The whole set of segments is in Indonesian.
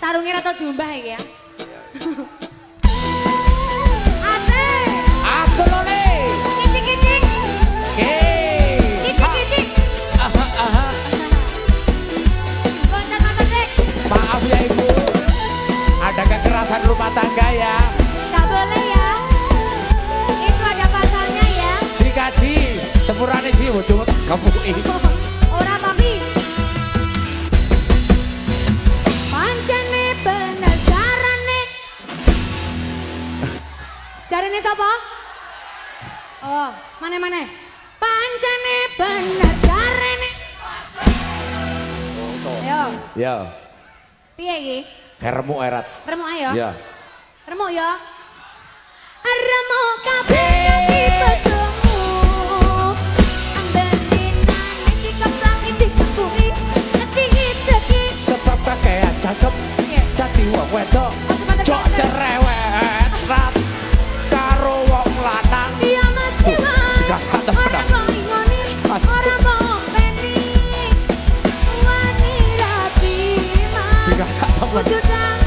Sarungnya rata diumbah ya. Asolole. Kicik kicik. Oke. Kicik kicik. Aha, aha. Loncat mata sik. Maaf ya ibu. Ada kekerasan rumah tangga ya. Boleh ya. Itu ada pasalnya ya. Jika ji, sepurane ji, waduh, kamu ini. sapa? Oh, mana-mana. Pancene bener carane. Ayo, Ya, piye iki? kermu erat. Remuk ayo. Ya. Remuk ya. Remuk kabeh bojomu. Iki keplang iki kuwi. Ati iki Sebab kakean cakep, dadi wong wedok. Cok cerewet What you do?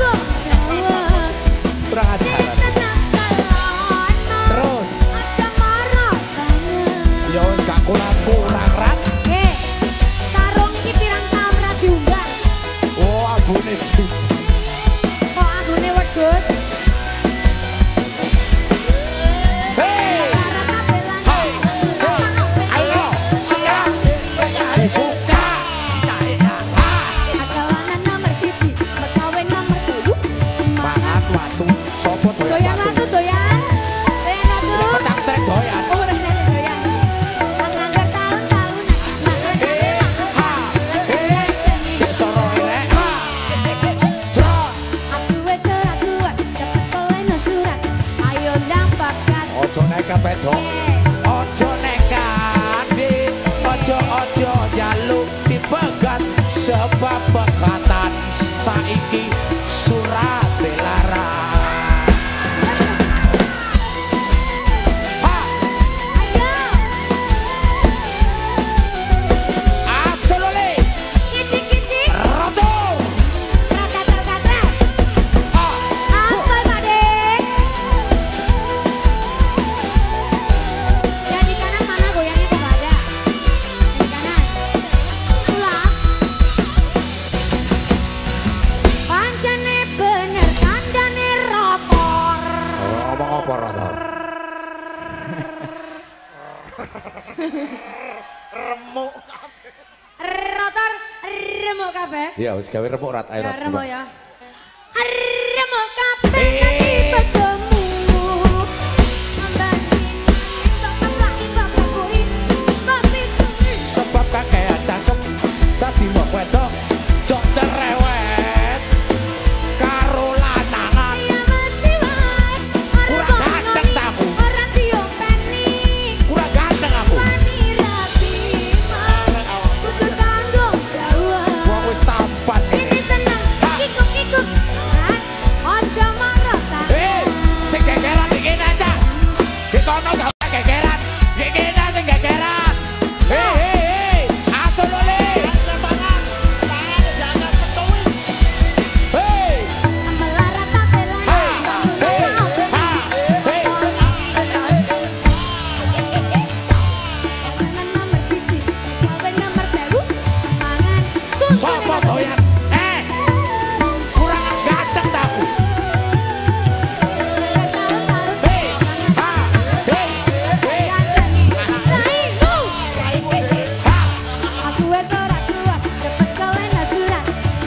kabeh to aja nekat aja aja jaluk dipegat sebab bakal kabeh. Ya, wis gawe remuk rat ayo. Ya remuk ya.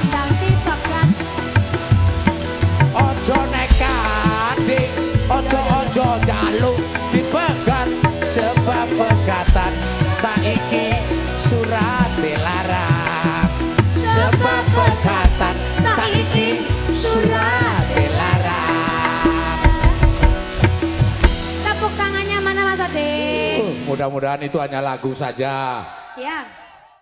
Ndang dipegat. Ojo nekat, dik. Ojo ojo jaluk dipegat sebab pegatan saiki surat dilarang. Saiki surat dilarang. Tepuk tangannya mana Mas Ade? Uh, Mudah-mudahan itu hanya lagu saja. Ya.